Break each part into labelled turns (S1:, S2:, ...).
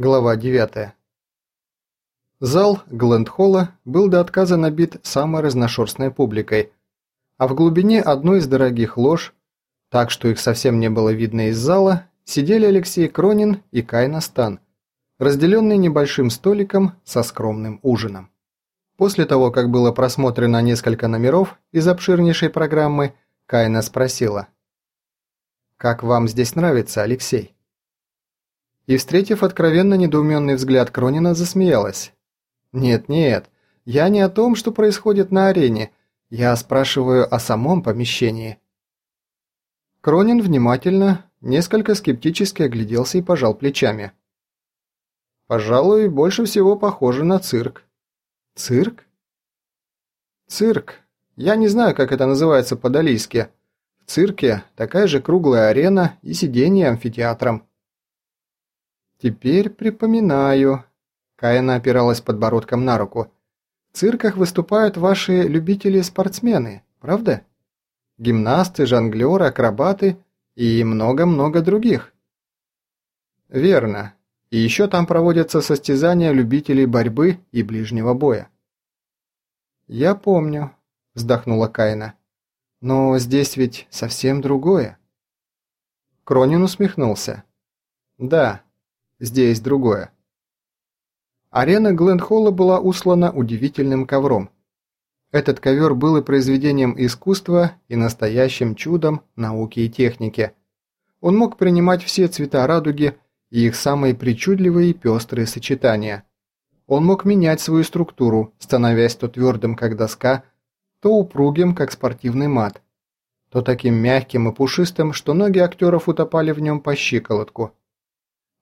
S1: Глава 9. Зал Глендхолла был до отказа набит самой разношерстной публикой, а в глубине одной из дорогих лож, так что их совсем не было видно из зала, сидели Алексей Кронин и Кайна Стан, разделенные небольшим столиком со скромным ужином. После того, как было просмотрено несколько номеров из обширнейшей программы, Кайна спросила. «Как вам здесь нравится, Алексей?» И, встретив откровенно недоуменный взгляд Кронина, засмеялась. «Нет-нет, я не о том, что происходит на арене, я спрашиваю о самом помещении». Кронин внимательно, несколько скептически огляделся и пожал плечами. «Пожалуй, больше всего похоже на цирк». «Цирк?» «Цирк. Я не знаю, как это называется по-далийски. В цирке такая же круглая арена и сиденье амфитеатром. «Теперь припоминаю». Каина опиралась подбородком на руку. «В цирках выступают ваши любители-спортсмены, правда? Гимнасты, жонглеры, акробаты и много-много других». «Верно. И еще там проводятся состязания любителей борьбы и ближнего боя». «Я помню», – вздохнула Каина. «Но здесь ведь совсем другое». Кронин усмехнулся. «Да, Здесь другое. Арена Глендхолла была услана удивительным ковром. Этот ковер был и произведением искусства, и настоящим чудом науки и техники. Он мог принимать все цвета радуги и их самые причудливые и пестрые сочетания. Он мог менять свою структуру, становясь то твердым, как доска, то упругим, как спортивный мат, то таким мягким и пушистым, что ноги актеров утопали в нем по щиколотку –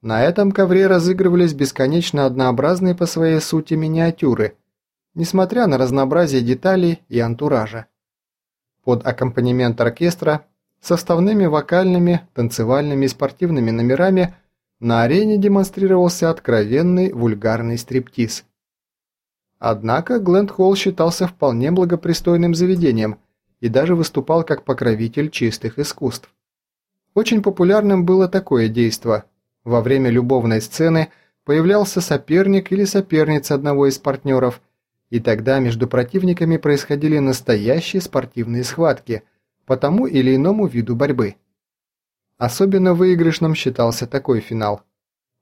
S1: на этом ковре разыгрывались бесконечно однообразные по своей сути миниатюры, несмотря на разнообразие деталей и антуража. Под аккомпанемент оркестра, составными вокальными, танцевальными и спортивными номерами на арене демонстрировался откровенный вульгарный стриптиз. Однако Гленд Холл считался вполне благопристойным заведением и даже выступал как покровитель чистых искусств. Очень популярным было такое действо – во время любовной сцены появлялся соперник или соперница одного из партнеров, и тогда между противниками происходили настоящие спортивные схватки по тому или иному виду борьбы. Особенно выигрышным считался такой финал.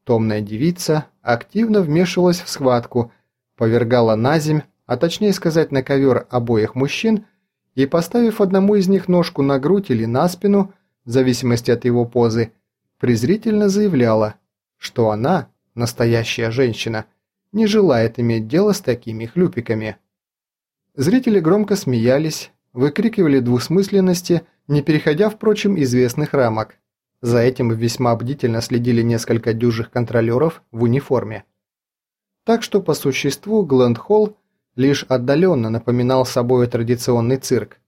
S1: Томная девица активно вмешивалась в схватку, повергала на земь, а точнее сказать на ковер обоих мужчин, и поставив одному из них ножку на грудь или на спину, в зависимости от его позы, презрительно заявляла, что она, настоящая женщина, не желает иметь дело с такими хлюпиками. Зрители громко смеялись, выкрикивали двусмысленности, не переходя, впрочем, известных рамок. За этим весьма бдительно следили несколько дюжих контролеров в униформе. Так что по существу Глэнд-Холл лишь отдаленно напоминал собой традиционный цирк.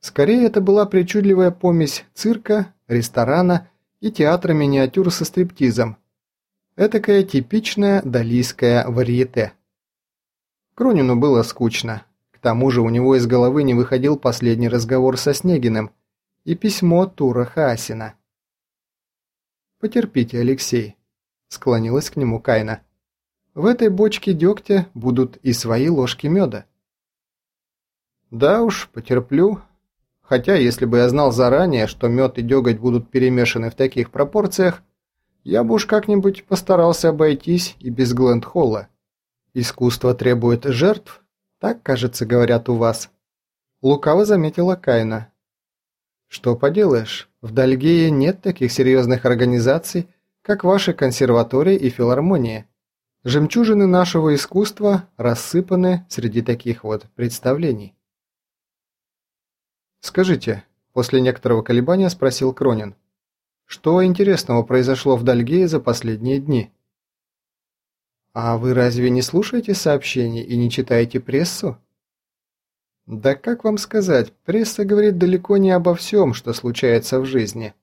S1: Скорее, это была причудливая помесь цирка, ресторана и театра миниатюр со стриптизом. Этакая типичная далийская варьете. Кронину было скучно. К тому же у него из головы не выходил последний разговор со Снегиным и письмо Тура Хасина. «Потерпите, Алексей», – склонилась к нему Кайна. «В этой бочке дегтя будут и свои ложки меда». «Да уж, потерплю», Хотя, если бы я знал заранее, что мед и деготь будут перемешаны в таких пропорциях, я бы уж как-нибудь постарался обойтись и без Глендхолла. Искусство требует жертв, так, кажется, говорят у вас. Лукаво заметила Кайна. Что поделаешь, в Дальгее нет таких серьезных организаций, как ваши консерватории и филармонии. Жемчужины нашего искусства рассыпаны среди таких вот представлений. «Скажите», – после некоторого колебания спросил Кронин, – «что интересного произошло в Дальгее за последние дни?» «А вы разве не слушаете сообщений и не читаете прессу?» «Да как вам сказать, пресса говорит далеко не обо всем, что случается в жизни».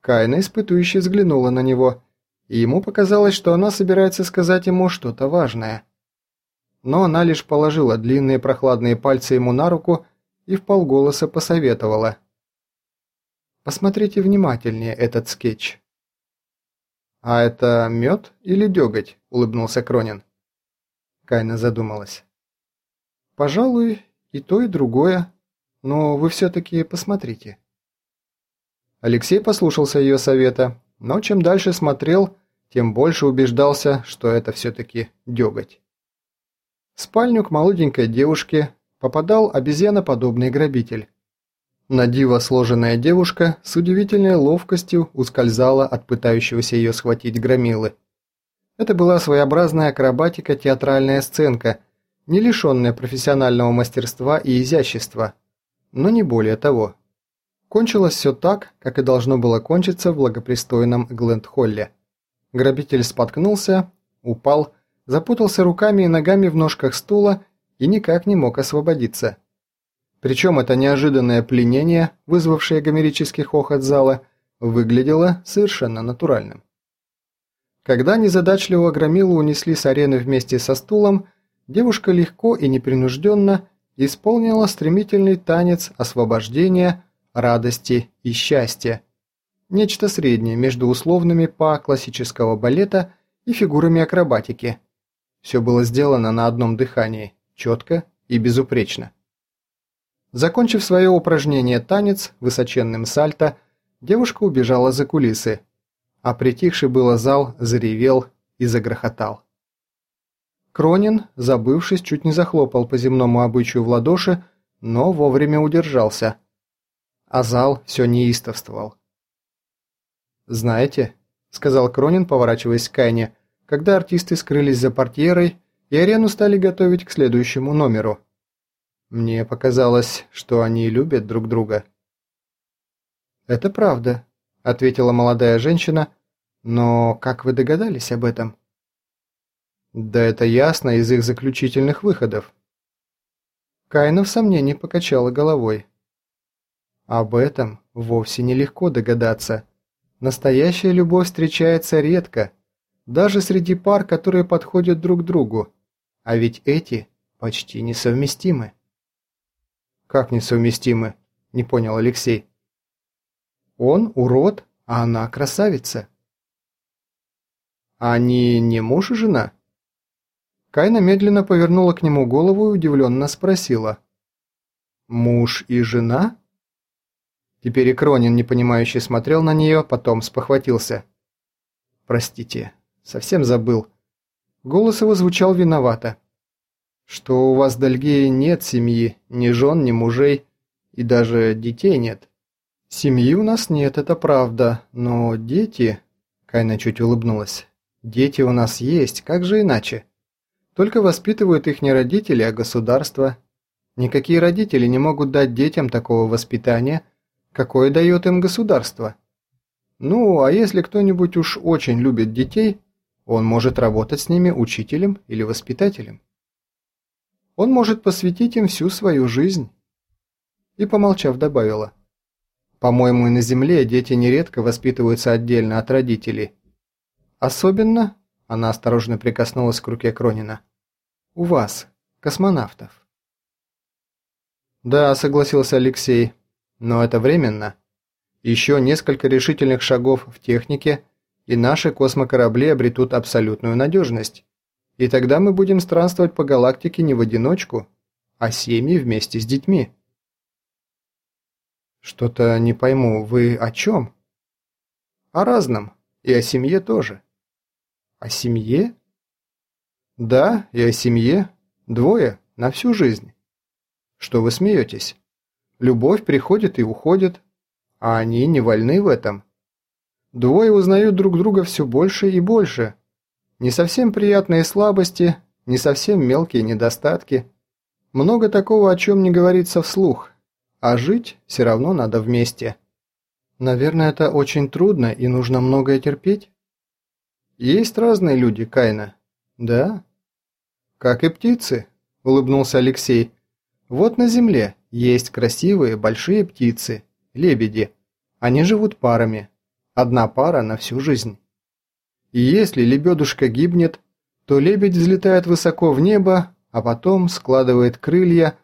S1: Кайна испытующе взглянула на него, и ему показалось, что она собирается сказать ему что-то важное. Но она лишь положила длинные прохладные пальцы ему на руку и вполголоса посоветовала. «Посмотрите внимательнее этот скетч». «А это мед или деготь?» – улыбнулся Кронин. Кайна задумалась. «Пожалуй, и то, и другое. Но вы все-таки посмотрите». Алексей послушался ее совета, но чем дальше смотрел, тем больше убеждался, что это все-таки деготь. В спальню к молоденькой девушке попадал обезьяноподобный грабитель. На диво сложенная девушка с удивительной ловкостью ускользала от пытающегося ее схватить громилы. Это была своеобразная акробатика театральная сценка, не лишенная профессионального мастерства и изящества, но не более того. Кончилось все так, как и должно было кончиться в благопристойном Глэнд-Холле. Грабитель споткнулся, упал, запутался руками и ногами в ножках стула и никак не мог освободиться. Причем это неожиданное пленение, вызвавшее гомерический хохот зала, выглядело совершенно натуральным. Когда незадачливого громилу унесли с арены вместе со стулом, девушка легко и непринужденно исполнила стремительный танец освобождения, радости и счастья. Нечто среднее между условными па классического балета и фигурами акробатики. Все было сделано на одном дыхании, четко и безупречно. Закончив свое упражнение танец высоченным сальто, девушка убежала за кулисы, а притихший было зал заревел и загрохотал. Кронин, забывшись, чуть не захлопал по земному обычаю в ладоши, но вовремя удержался. А зал все неистовствовал. «Знаете», — сказал Кронин, поворачиваясь к Кайне, когда артисты скрылись за портьерой и арену стали готовить к следующему номеру — мне показалось, что они любят друг друга. «Это правда», — ответила молодая женщина, «но как вы догадались об этом?» «Да это ясно из их заключительных выходов». Кайна в сомнении покачала головой. «Об этом вовсе нелегко догадаться. Настоящая любовь встречается редко, даже среди пар, которые подходят друг другу, а ведь эти почти несовместимы». «Как несовместимы?» – не понял Алексей. «Он урод, а она красавица». «Они не муж и жена?» Кайна медленно повернула к нему голову и удивленно спросила. «Муж и жена?» Теперь и Кронин, непонимающе, смотрел на нее, потом спохватился. «Простите, совсем забыл». Голос его звучал виновато что у вас, Дальгеи, нет семьи, ни жен, ни мужей, и даже детей нет. Семьи у нас нет, это правда, но дети...» Кайна чуть улыбнулась. «Дети у нас есть, как же иначе? Только воспитывают их не родители, а государство. Никакие родители не могут дать детям такого воспитания, какое дает им государство. Ну, а если кто-нибудь уж очень любит детей, он может работать с ними учителем или воспитателем он может посвятить им всю свою жизнь. И, помолчав, добавила. По-моему, и на Земле дети нередко воспитываются отдельно от родителей. Особенно, она осторожно прикоснулась к руке Кронина, у вас, космонавтов. Да, согласился Алексей, но это временно. Еще несколько решительных шагов в технике, и наши космокорабли обретут абсолютную надежность. И тогда мы будем странствовать по галактике не в одиночку, а семьи вместе с детьми. Что-то не пойму, вы о чем? О разном, и о семье тоже. О семье? Да, и о семье. Двое, на всю жизнь. Что вы смеетесь? Любовь приходит и уходит, а они не вольны в этом. Двое узнают друг друга все больше и больше – не совсем приятные слабости, не совсем мелкие недостатки. Много такого, о чем не говорится вслух, а жить все равно надо вместе. Наверное, это очень трудно и нужно многое терпеть. Есть разные люди, Кайна. Да? Как и птицы, улыбнулся Алексей. Вот на земле есть красивые большие птицы, лебеди. Они живут парами. Одна пара на всю жизнь. И если лебедушка гибнет, то лебедь взлетает высоко в небо, а потом складывает крылья.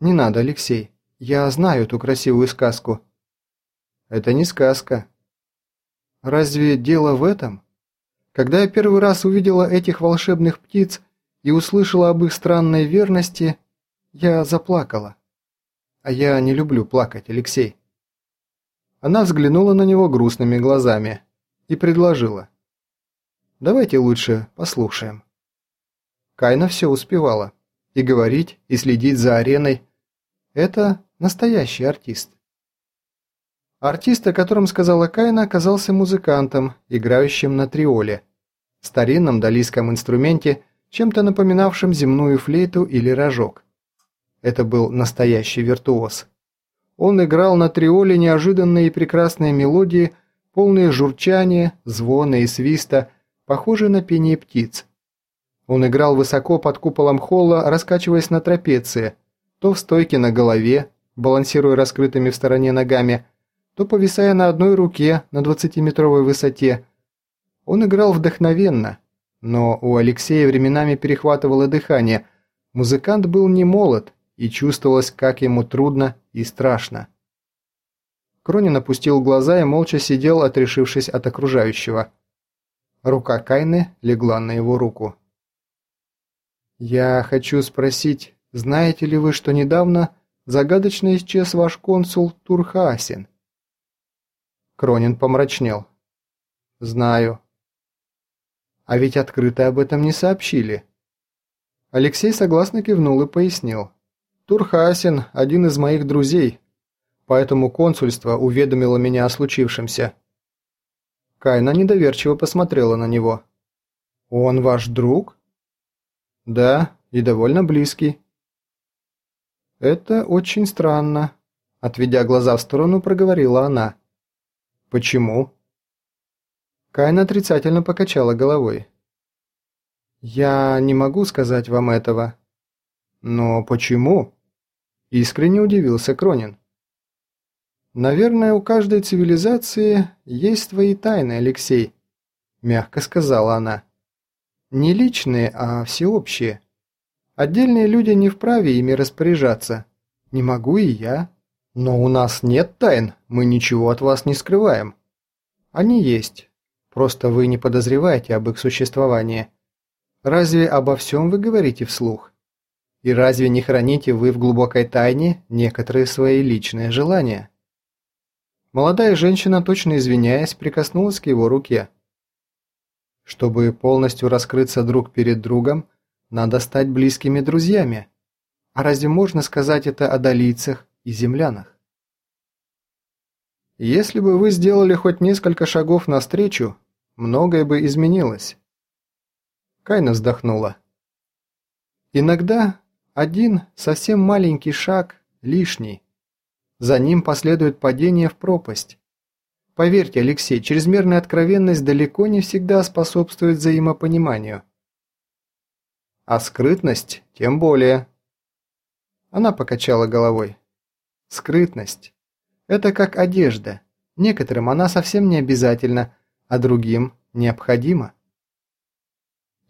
S1: Не надо, Алексей, я знаю эту красивую сказку. Это не сказка. разве дело в этом? Когда я первый раз увидела этих волшебных птиц и услышала об их странной верности, я заплакала. А я не люблю плакать, Алексей. Она взглянула на него грустными глазами и предложила. «Давайте лучше послушаем». Кайна все успевала. И говорить, и следить за ареной. Это настоящий артист. Артист, о котором сказала Кайна, оказался музыкантом, играющим на триоле, старинном далийском инструменте, чем-то напоминавшим земную флейту или рожок. Это был настоящий виртуоз. Он играл на триоле неожиданные и прекрасные мелодии, полные журчания, звона и свиста, похожие на пение птиц. Он играл высоко под куполом холла, раскачиваясь на трапеции, то в стойке на голове, балансируя раскрытыми в стороне ногами, то повисая на одной руке на 20-метровой высоте. Он играл вдохновенно, но у Алексея временами перехватывало дыхание. Музыкант был не молод, и чувствовалось, как ему трудно и страшно. Кронин опустил глаза и молча сидел, отрешившись от окружающего. Рука Кайны легла на его руку. «Я хочу спросить, знаете ли вы, что недавно загадочно исчез ваш консул Турхасин?» Кронин помрачнел. «Знаю». «А ведь открыто об этом не сообщили». Алексей согласно кивнул и пояснил. «Турхасин – один из моих друзей, поэтому консульство уведомило меня о случившемся». Кайна недоверчиво посмотрела на него. «Он ваш друг?» «Да, и довольно близкий». «Это очень странно», – отведя глаза в сторону, проговорила она. «Почему?» Кайн отрицательно покачала головой. «Я не могу сказать вам этого». «Но почему?» Искренне удивился Кронин. «Наверное, у каждой цивилизации есть свои тайны, Алексей», мягко сказала она. Не личные, а всеобщие. Отдельные люди не вправе ими распоряжаться. Не могу и я. Но у нас нет тайн, мы ничего от вас не скрываем. Они есть. Просто вы не подозреваете об их существовании. Разве обо всем вы говорите вслух? И разве не храните вы в глубокой тайне некоторые свои личные желания? Молодая женщина, точно извиняясь, прикоснулась к его руке. Чтобы полностью раскрыться друг перед другом, надо стать близкими друзьями. А разве можно сказать это о долийцах и землянах? Если бы вы сделали хоть несколько шагов навстречу, многое бы изменилось. Кайна вздохнула. Иногда один совсем маленький шаг лишний. За ним последует падение в пропасть. Поверьте, Алексей, чрезмерная откровенность далеко не всегда способствует взаимопониманию. А скрытность тем более. Она покачала головой. Скрытность. Это как одежда. Некоторым она совсем не обязательна, а другим необходима.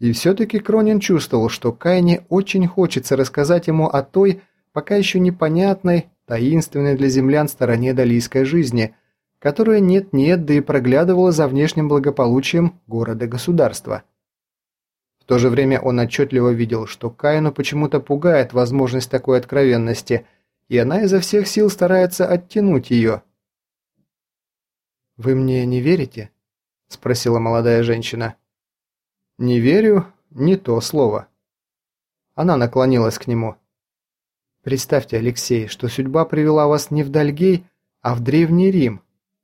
S1: И все-таки Кронин чувствовал, что Кайне очень хочется рассказать ему о той, пока еще непонятной, таинственной для землян стороне далийской жизни – которая нет-нет, да и проглядывала за внешним благополучием города-государства. В то же время он отчетливо видел, что Каину почему-то пугает возможность такой откровенности, и она изо всех сил старается оттянуть ее. «Вы мне не верите?» – спросила молодая женщина. «Не верю, не то слово». Она наклонилась к нему. «Представьте, Алексей, что судьба привела вас не в Дальгей, а в Древний Рим,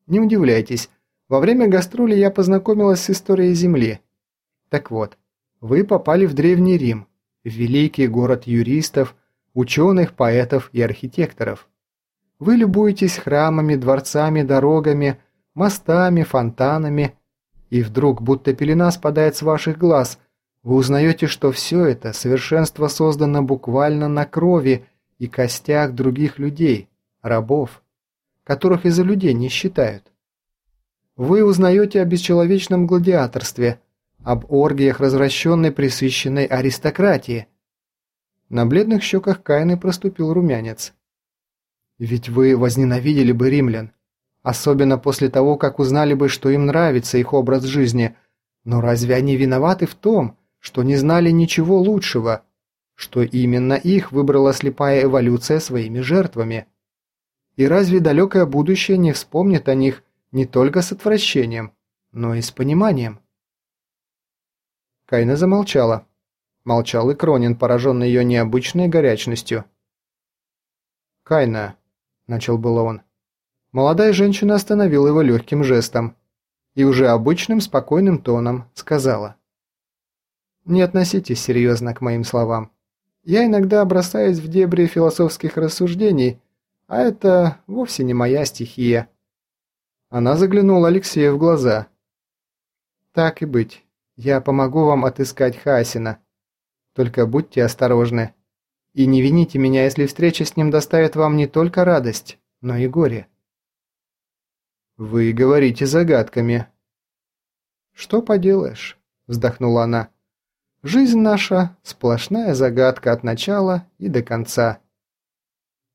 S1: не удивляйтесь, во время гастроли я познакомилась с историей Земли. Так вот, вы попали в Древний Рим, в великий город юристов, ученых, поэтов и архитекторов. Вы любуетесь храмами, дворцами, дорогами, мостами, фонтанами, и вдруг, будто пелена спадает с ваших глаз, вы узнаете, что все это совершенство создано буквально на крови и костях других людей, рабов которых из-за людей не считают. Вы узнаете о бесчеловечном гладиаторстве, об оргиях развращенной присыщенной аристократии. На бледных щеках Кайны проступил румянец. Ведь вы возненавидели бы римлян. Особенно после того, как узнали бы, что им нравится их образ жизни. Но разве они виноваты в том, что не знали ничего лучшего, что именно их выбрала слепая эволюция своими жертвами? И разве далекое будущее не вспомнит о них не только с отвращением, но и с пониманием? Кайна замолчала. Молчал и Кронин, пораженный ее необычной горячностью. «Кайна», — начал было он. Молодая женщина остановила его легким жестом и уже обычным спокойным тоном сказала. «Не относитесь серьезно к моим словам. Я иногда бросаюсь в дебри философских рассуждений, а это вовсе не моя стихия». Она заглянула Алексею в глаза. «Так и быть, я помогу вам отыскать Хасина. Только будьте осторожны. И не вините меня, если встреча с ним доставит вам не только радость, но и горе». «Вы говорите загадками». «Что поделаешь?» – вздохнула она. «Жизнь наша – сплошная загадка от начала и до конца».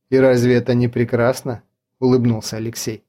S1: «И разве это не прекрасно?» – улыбнулся Алексей.